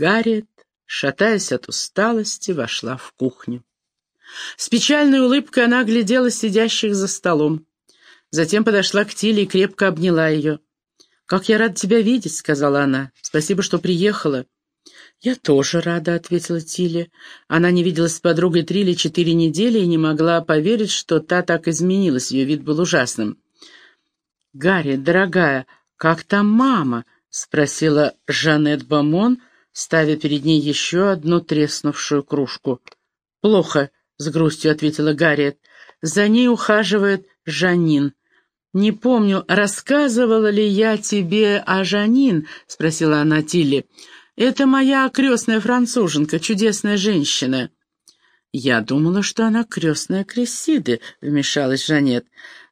Гарриет, шатаясь от усталости, вошла в кухню. С печальной улыбкой она глядела сидящих за столом. Затем подошла к Тиле и крепко обняла ее. «Как я рада тебя видеть», — сказала она. «Спасибо, что приехала». «Я тоже рада», — ответила Тилли. Она не виделась с подругой три или четыре недели и не могла поверить, что та так изменилась, ее вид был ужасным. «Гарри, дорогая, как там мама?» — спросила Жанет Бамон, ставя перед ней еще одну треснувшую кружку. «Плохо», — с грустью ответила Гарриет. «За ней ухаживает Жанин». «Не помню, рассказывала ли я тебе о Жанин?» — спросила она Тилли. «Это моя крестная француженка, чудесная женщина». «Я думала, что она крестная Крессиды», — вмешалась Жанет.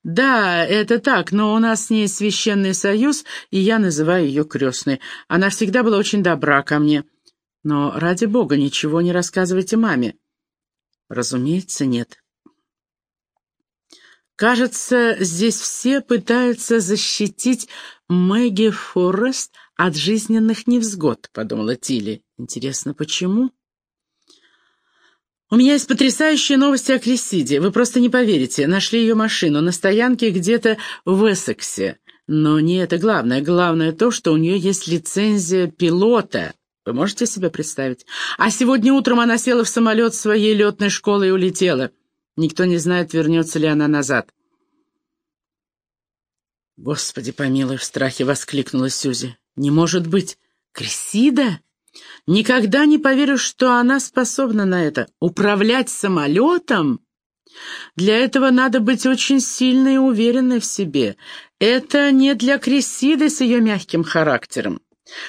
«Да, это так, но у нас с ней священный союз, и я называю ее крестной. Она всегда была очень добра ко мне. Но, ради бога, ничего не рассказывайте маме». «Разумеется, нет». Кажется, здесь все пытаются защитить Мэгги Форест от жизненных невзгод, подумала Тилли. Интересно, почему? «У меня есть потрясающие новости о Крисиде. Вы просто не поверите. Нашли ее машину на стоянке где-то в Эссексе. Но не это главное. Главное то, что у нее есть лицензия пилота. Вы можете себе представить? А сегодня утром она села в самолет своей летной школы и улетела. Никто не знает, вернется ли она назад. «Господи помилуй!» — в страхе воскликнула Сюзи. «Не может быть! Крисида? Никогда не поверю, что она способна на это. Управлять самолетом? Для этого надо быть очень сильной и уверенной в себе. Это не для Крисиды с ее мягким характером.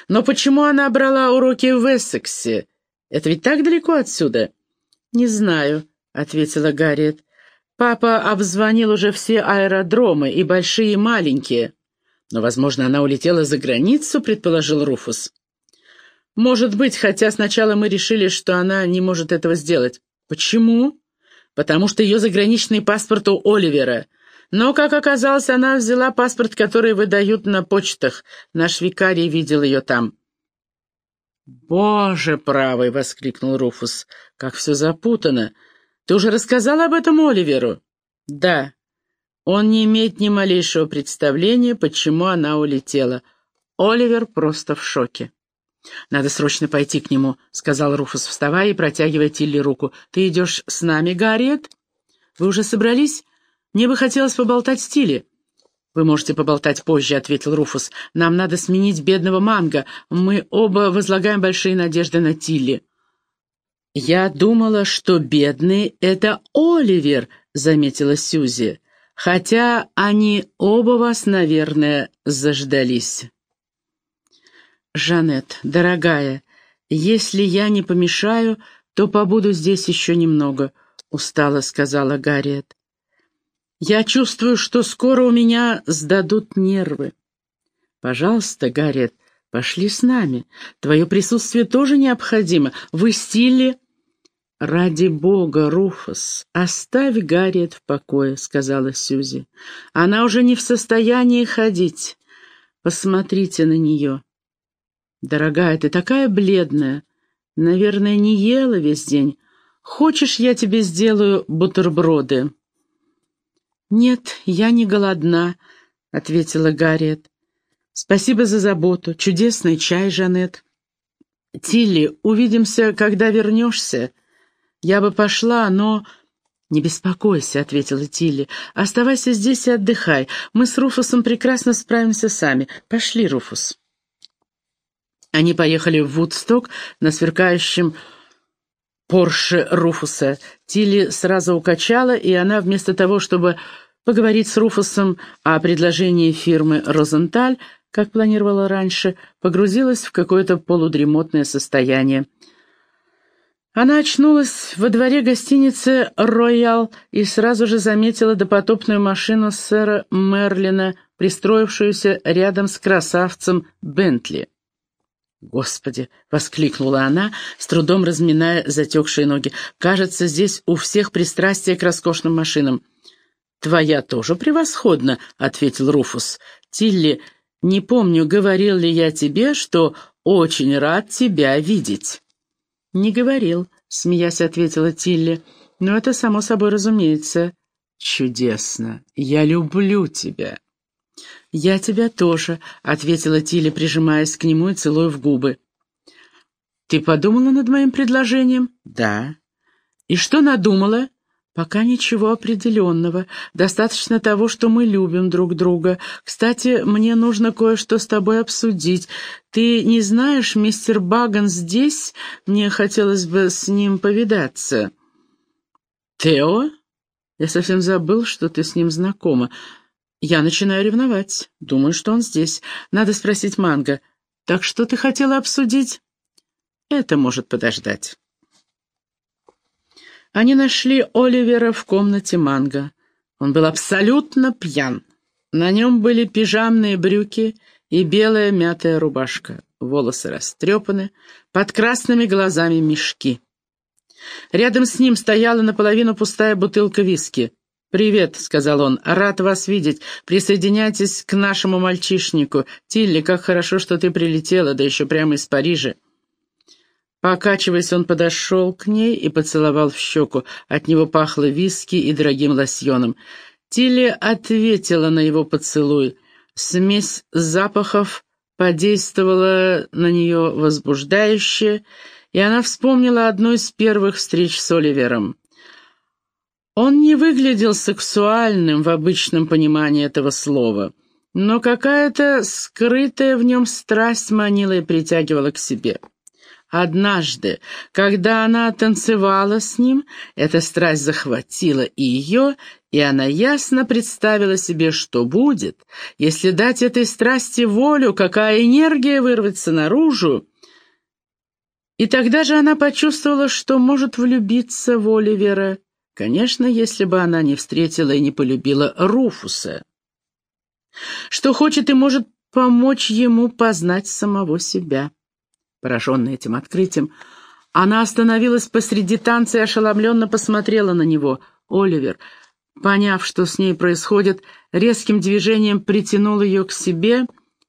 Но почему она брала уроки в Эссексе? Это ведь так далеко отсюда?» «Не знаю», — ответила Гарриет. «Папа обзвонил уже все аэродромы, и большие, и маленькие». «Но, возможно, она улетела за границу», — предположил Руфус. «Может быть, хотя сначала мы решили, что она не может этого сделать». «Почему?» «Потому что ее заграничный паспорт у Оливера». Но, как оказалось, она взяла паспорт, который выдают на почтах. Наш викарий видел ее там. «Боже правый!» — воскликнул Руфус. «Как все запутано! Ты уже рассказал об этом Оливеру?» «Да. Он не имеет ни малейшего представления, почему она улетела. Оливер просто в шоке». «Надо срочно пойти к нему», — сказал Руфус, вставая и протягивая Тилли руку. «Ты идешь с нами, Гарриет? Вы уже собрались? Мне бы хотелось поболтать с Тилли». «Вы можете поболтать позже», — ответил Руфус. «Нам надо сменить бедного Манго. Мы оба возлагаем большие надежды на Тилли». «Я думала, что бедный — это Оливер», — заметила Сюзи. «Хотя они оба вас, наверное, заждались». «Жанет, дорогая, если я не помешаю, то побуду здесь еще немного», — устало сказала Гарриет. «Я чувствую, что скоро у меня сдадут нервы». «Пожалуйста, Гарриет, пошли с нами. Твое присутствие тоже необходимо. Вы стиле...» «Ради бога, Руфус, оставь Гарриет в покое», — сказала Сюзи. «Она уже не в состоянии ходить. Посмотрите на нее. Дорогая, ты такая бледная. Наверное, не ела весь день. Хочешь, я тебе сделаю бутерброды?» «Нет, я не голодна», — ответила Гарриет. «Спасибо за заботу. Чудесный чай, Жанет». «Тилли, увидимся, когда вернешься. Я бы пошла, но...» «Не беспокойся», — ответила Тилли. «Оставайся здесь и отдыхай. Мы с Руфусом прекрасно справимся сами. Пошли, Руфус». Они поехали в Вудсток на сверкающем Порше Руфуса. Тилли сразу укачала, и она вместо того, чтобы поговорить с Руфусом о предложении фирмы «Розенталь», как планировала раньше, погрузилась в какое-то полудремотное состояние. Она очнулась во дворе гостиницы «Роял» и сразу же заметила допотопную машину сэра Мерлина, пристроившуюся рядом с красавцем Бентли. «Господи!» — воскликнула она, с трудом разминая затекшие ноги. «Кажется, здесь у всех пристрастие к роскошным машинам». «Твоя тоже превосходна», — ответил Руфус. «Тилли, не помню, говорил ли я тебе, что очень рад тебя видеть». «Не говорил», — смеясь ответила Тилли. «Но это само собой разумеется». «Чудесно! Я люблю тебя!» «Я тебя тоже», — ответила Тилли, прижимаясь к нему и целуя в губы. «Ты подумала над моим предложением?» «Да». «И что надумала?» «Пока ничего определенного. Достаточно того, что мы любим друг друга. Кстати, мне нужно кое-что с тобой обсудить. Ты не знаешь, мистер Баган здесь? Мне хотелось бы с ним повидаться». «Тео?» «Я совсем забыл, что ты с ним знакома. Я начинаю ревновать. Думаю, что он здесь. Надо спросить Манго. Так что ты хотела обсудить?» «Это может подождать». Они нашли Оливера в комнате Манго. Он был абсолютно пьян. На нем были пижамные брюки и белая мятая рубашка. Волосы растрепаны, под красными глазами мешки. Рядом с ним стояла наполовину пустая бутылка виски. «Привет», — сказал он, — «рад вас видеть. Присоединяйтесь к нашему мальчишнику. Тилли, как хорошо, что ты прилетела, да еще прямо из Парижа». Покачиваясь, он подошел к ней и поцеловал в щеку. От него пахло виски и дорогим лосьоном. Тилли ответила на его поцелуй. Смесь запахов подействовала на нее возбуждающе, и она вспомнила одну из первых встреч с Оливером. Он не выглядел сексуальным в обычном понимании этого слова, но какая-то скрытая в нем страсть манила и притягивала к себе. Однажды, когда она танцевала с ним, эта страсть захватила и ее, и она ясно представила себе, что будет, если дать этой страсти волю, какая энергия вырвется наружу. И тогда же она почувствовала, что может влюбиться в Оливера, конечно, если бы она не встретила и не полюбила Руфуса, что хочет и может помочь ему познать самого себя. Пораженная этим открытием, она остановилась посреди танца и ошеломленно посмотрела на него. Оливер, поняв, что с ней происходит, резким движением притянул ее к себе,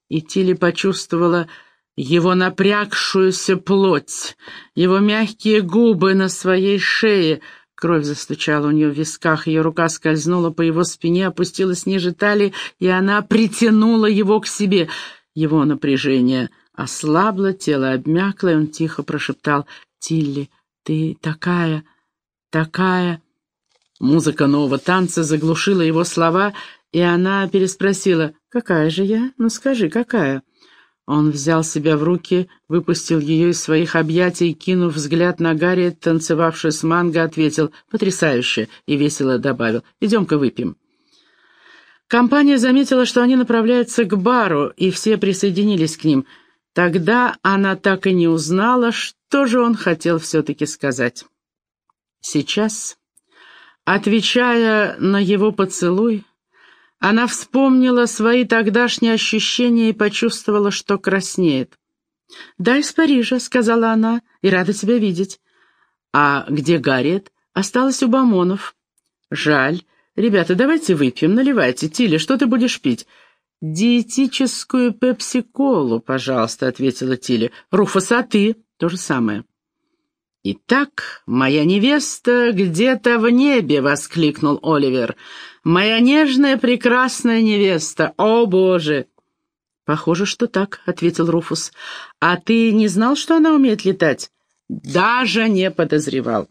и Тилли почувствовала его напрягшуюся плоть, его мягкие губы на своей шее. Кровь застучала у нее в висках, ее рука скользнула по его спине, опустилась ниже талии, и она притянула его к себе. Его напряжение — ослабло, тело обмякло, и он тихо прошептал «Тилли, ты такая, такая...» Музыка нового танца заглушила его слова, и она переспросила «Какая же я? Ну скажи, какая?» Он взял себя в руки, выпустил ее из своих объятий, кинув взгляд на Гарри, танцевавшую с манго, ответил «Потрясающе!» и весело добавил «Идем-ка выпьем». Компания заметила, что они направляются к бару, и все присоединились к ним — Тогда она так и не узнала, что же он хотел все-таки сказать. Сейчас, отвечая на его поцелуй, она вспомнила свои тогдашние ощущения и почувствовала, что краснеет. «Да, из Парижа», — сказала она, — «и рада тебя видеть». «А где Гарриет?» «Осталась у Бамонов». «Жаль. Ребята, давайте выпьем, наливайте. Тиля, что ты будешь пить?» «Диетическую пепси-колу, пожалуйста», — ответила Тилли. «Руфус, а ты?» «То же самое». «Итак, моя невеста где-то в небе!» — воскликнул Оливер. «Моя нежная, прекрасная невеста! О, Боже!» «Похоже, что так», — ответил Руфус. «А ты не знал, что она умеет летать?» «Даже не подозревал».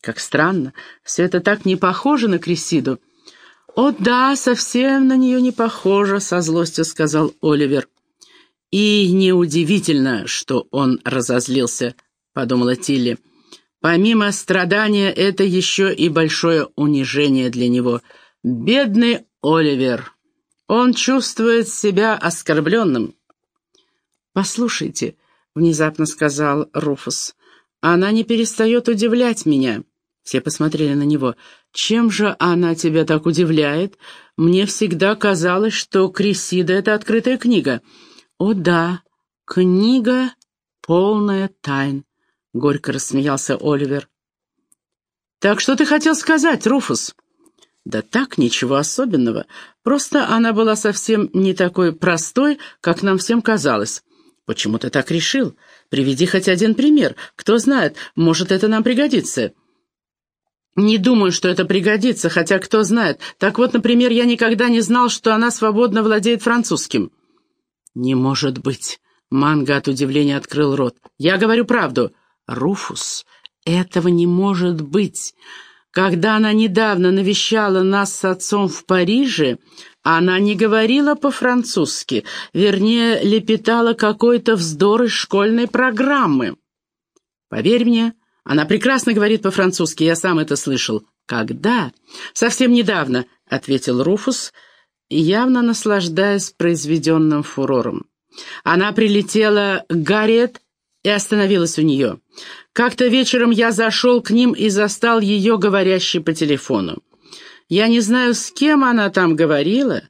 «Как странно. Все это так не похоже на Крисиду». «О да, совсем на нее не похоже», — со злостью сказал Оливер. «И неудивительно, что он разозлился», — подумала Тилли. «Помимо страдания, это еще и большое унижение для него. Бедный Оливер. Он чувствует себя оскорбленным». «Послушайте», — внезапно сказал Руфус, — «она не перестает удивлять меня». Все посмотрели на него. «Чем же она тебя так удивляет? Мне всегда казалось, что Крисида — это открытая книга». «О да, книга, полная тайн», — горько рассмеялся Оливер. «Так что ты хотел сказать, Руфус?» «Да так, ничего особенного. Просто она была совсем не такой простой, как нам всем казалось. «Почему ты так решил? Приведи хоть один пример. Кто знает, может, это нам пригодится». «Не думаю, что это пригодится, хотя кто знает. Так вот, например, я никогда не знал, что она свободно владеет французским». «Не может быть!» — Манго от удивления открыл рот. «Я говорю правду». «Руфус, этого не может быть. Когда она недавно навещала нас с отцом в Париже, она не говорила по-французски, вернее, лепетала какой-то вздор из школьной программы. Поверь мне, она прекрасно говорит по-французски, я сам это слышал. Когда? Совсем недавно, — ответил Руфус, явно наслаждаясь произведенным фурором. Она прилетела Гарриет и остановилась у нее. Как-то вечером я зашел к ним и застал ее говорящей по телефону. Я не знаю, с кем она там говорила,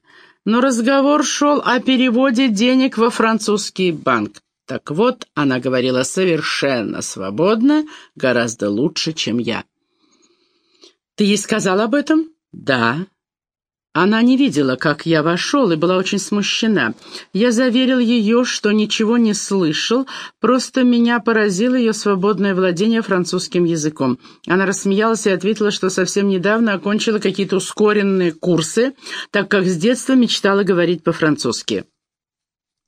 но разговор шел о переводе денег во французский банк. Так вот, она говорила совершенно свободно, гораздо лучше, чем я. «Ты ей сказал об этом?» «Да», она не видела, как я вошел, и была очень смущена. Я заверил ее, что ничего не слышал, просто меня поразило ее свободное владение французским языком. Она рассмеялась и ответила, что совсем недавно окончила какие-то ускоренные курсы, так как с детства мечтала говорить по-французски.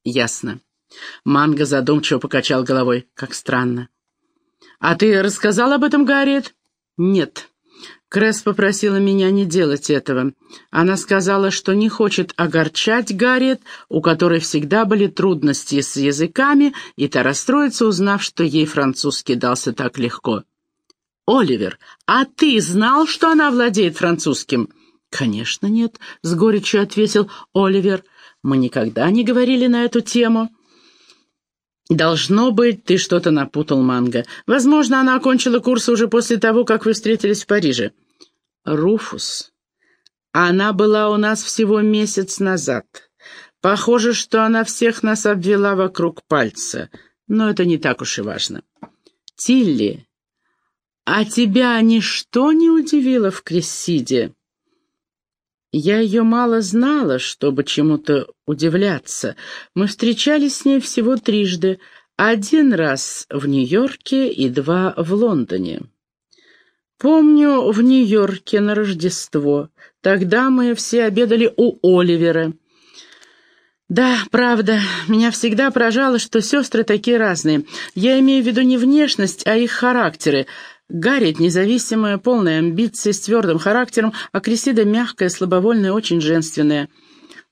«Ясно». Манго задумчиво покачал головой. «Как странно». «А ты рассказал об этом, Гарриет?» «Нет». Кресс попросила меня не делать этого. Она сказала, что не хочет огорчать Гарриет, у которой всегда были трудности с языками, и та расстроится, узнав, что ей французский дался так легко. «Оливер, а ты знал, что она владеет французским?» «Конечно нет», — с горечью ответил Оливер. «Мы никогда не говорили на эту тему». «Должно быть, ты что-то напутал, Манго. Возможно, она окончила курсы уже после того, как вы встретились в Париже». «Руфус. Она была у нас всего месяц назад. Похоже, что она всех нас обвела вокруг пальца, но это не так уж и важно. Тилли, а тебя ничто не удивило в Крессиде?» Я ее мало знала, чтобы чему-то удивляться. Мы встречались с ней всего трижды, один раз в Нью-Йорке и два в Лондоне. Помню, в Нью-Йорке на Рождество. Тогда мы все обедали у Оливера. Да, правда, меня всегда поражало, что сестры такие разные. Я имею в виду не внешность, а их характеры. Гарриет независимая, полная амбиций, с твердым характером, а Крисида мягкая, слабовольная, очень женственная.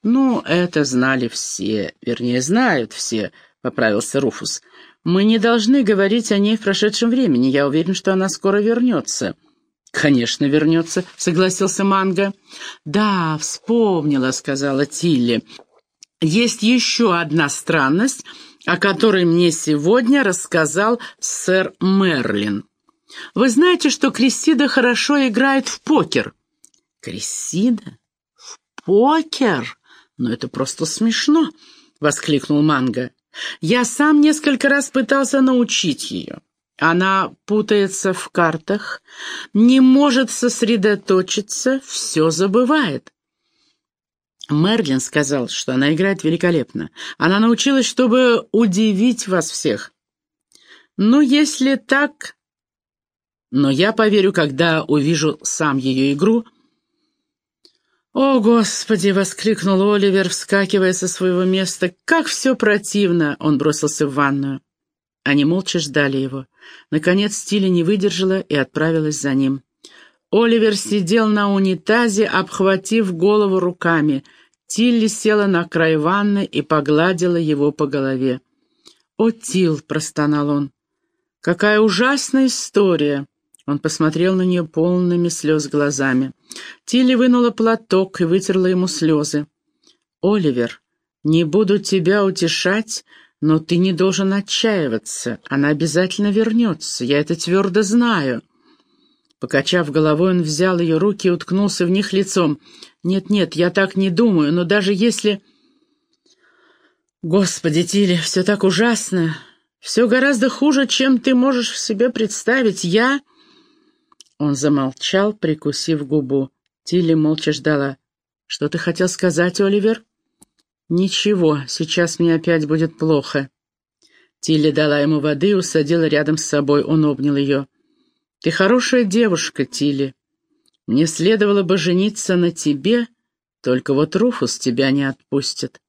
«Ну, это знали все, вернее, знают все», — поправился Руфус. «Мы не должны говорить о ней в прошедшем времени. Я уверен, что она скоро вернется». «Конечно, вернется», — согласился Манго. «Да, вспомнила», — сказала Тилли. «Есть еще одна странность, о которой мне сегодня рассказал сэр Мерлин». Вы знаете, что Крессида хорошо играет в покер?» «Крессида? В покер? Ну это просто смешно!» — воскликнул Манго. «Я сам несколько раз пытался научить ее. Она путается в картах, не может сосредоточиться, все забывает». Мерлин сказал, что она играет великолепно. Она научилась, чтобы удивить вас всех. «Ну, если так, но я поверю, когда увижу сам ее игру». «О, Господи!» — воскликнул Оливер, вскакивая со своего места. «Как все противно!» — он бросился в ванную. Они молча ждали его. Наконец Тиля не выдержала и отправилась за ним. Оливер сидел на унитазе, обхватив голову руками. Тилли села на край ванны и погладила его по голове. «О, Тил!» — простонал он. «Какая ужасная история!» Он посмотрел на нее полными слез глазами. Тилли вынула платок и вытерла ему слезы. «Оливер, не буду тебя утешать, но ты не должен отчаиваться. Она обязательно вернется, я это твердо знаю». Покачав головой, он взял ее руки и уткнулся в них лицом. «Нет-нет, я так не думаю, но даже если...» «Господи, Тилли, все так ужасно. Все гораздо хуже, чем ты можешь себе представить. Я...» Он замолчал, прикусив губу. Тилли молча ждала. «Что ты хотел сказать, Оливер?» «Ничего, сейчас мне опять будет плохо». Тилли дала ему воды и усадила рядом с собой. Он обнял ее. «Ты хорошая девушка, Тилли. Мне следовало бы жениться на тебе, только вот Руфус тебя не отпустит».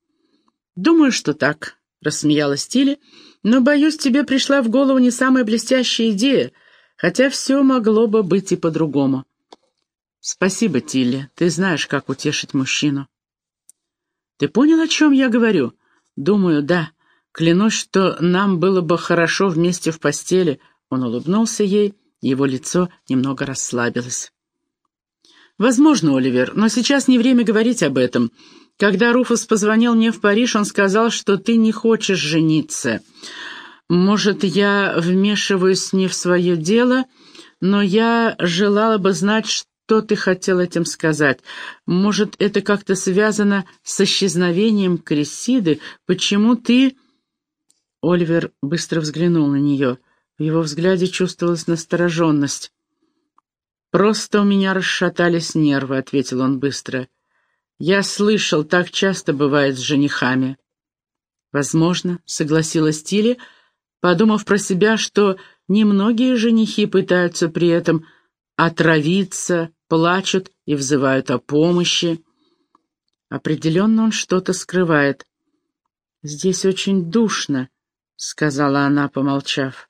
«Думаю, что так», — рассмеялась Тилли, «но, боюсь, тебе пришла в голову не самая блестящая идея, хотя все могло бы быть и по-другому». «Спасибо, Тилли, ты знаешь, как утешить мужчину». «Ты понял, о чем я говорю?» «Думаю, да. Клянусь, что нам было бы хорошо вместе в постели». Он улыбнулся ей, его лицо немного расслабилось. «Возможно, Оливер, но сейчас не время говорить об этом. Когда Руфус позвонил мне в Париж, он сказал, что ты не хочешь жениться. Может, я вмешиваюсь не в свое дело, но я желала бы знать, что ты хотел этим сказать. Может, это как-то связано с исчезновением Крисиды? Почему ты...» Оливер быстро взглянул на нее. В его взгляде чувствовалась настороженность. «Просто у меня расшатались нервы», — ответил он быстро. «Я слышал, так часто бывает с женихами». «Возможно», — согласилась Тилли, подумав про себя, что немногие женихи пытаются при этом отравиться, плачут и взывают о помощи. Определенно он что-то скрывает. «Здесь очень душно», — сказала она, помолчав.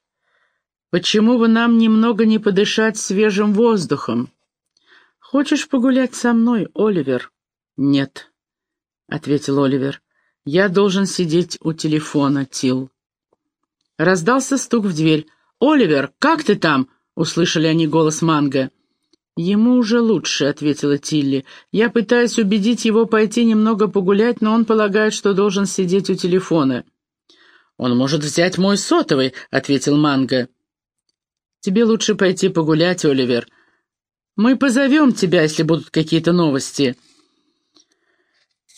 «Почему бы нам немного не подышать свежим воздухом? Хочешь погулять со мной, Оливер?» «Нет», — ответил Оливер. «Я должен сидеть у телефона, Тил». Раздался стук в дверь. «Оливер, как ты там?» — услышали они голос Манго. «Ему уже лучше», — ответила Тилли. «Я пытаюсь убедить его пойти немного погулять, но он полагает, что должен сидеть у телефона». «Он может взять мой сотовый», — ответил Манго. «Тебе лучше пойти погулять, Оливер. Мы позовем тебя, если будут какие-то новости».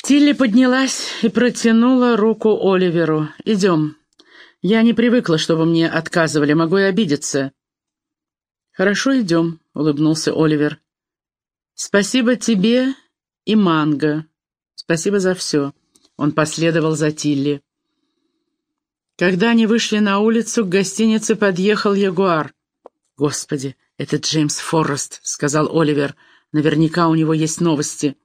Тилли поднялась и протянула руку Оливеру. «Идем. Я не привыкла, чтобы мне отказывали, могу и обидеться». «Хорошо, идем», — улыбнулся Оливер. «Спасибо тебе и Манго. Спасибо за все». Он последовал за Тилли. Когда они вышли на улицу, к гостинице подъехал Ягуар. «Господи, это Джеймс Форрест», — сказал Оливер. «Наверняка у него есть новости».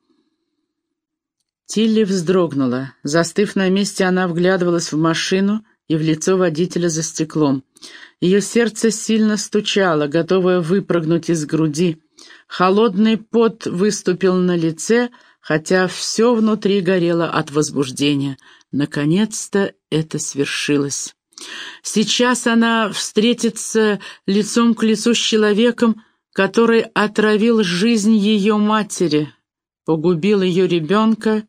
Тилли вздрогнула. Застыв на месте, она вглядывалась в машину и в лицо водителя за стеклом. Ее сердце сильно стучало, готовое выпрыгнуть из груди. Холодный пот выступил на лице, хотя все внутри горело от возбуждения. Наконец-то это свершилось. Сейчас она встретится лицом к лицу с человеком, который отравил жизнь ее матери, погубил ее ребенка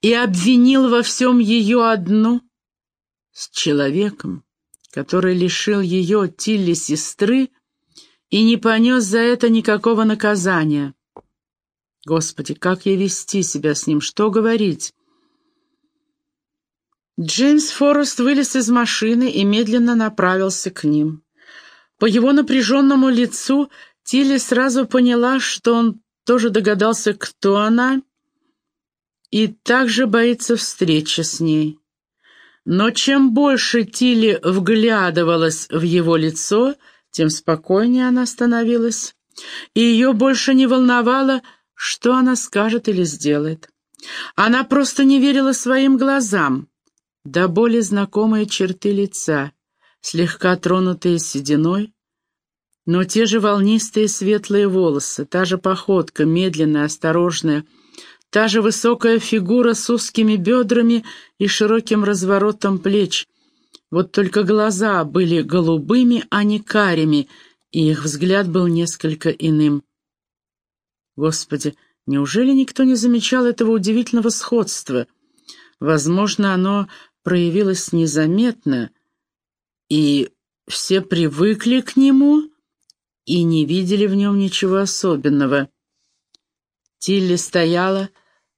и обвинил во всем ее одну, с человеком, который лишил ее Тилли сестры и не понес за это никакого наказания. Господи, как ей вести себя с ним, что говорить? Джеймс Форест вылез из машины и медленно направился к ним. По его напряженному лицу Тилли сразу поняла, что он тоже догадался, кто она, и также боится встречи с ней. Но чем больше Тилли вглядывалась в его лицо, тем спокойнее она становилась, и ее больше не волновало, что она скажет или сделает. Она просто не верила своим глазам. До боли знакомые черты лица, слегка тронутые сединой, но те же волнистые светлые волосы, та же походка, медленная, осторожная, та же высокая фигура с узкими бедрами и широким разворотом плеч. Вот только глаза были голубыми, а не карими, и их взгляд был несколько иным. Господи, неужели никто не замечал этого удивительного сходства? Возможно, оно проявилось незаметно, и все привыкли к нему и не видели в нем ничего особенного. Тилли стояла,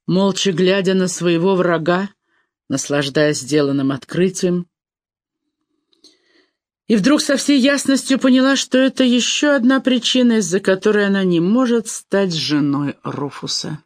молча глядя на своего врага, наслаждаясь сделанным открытием, и вдруг со всей ясностью поняла, что это еще одна причина, из-за которой она не может стать женой Руфуса.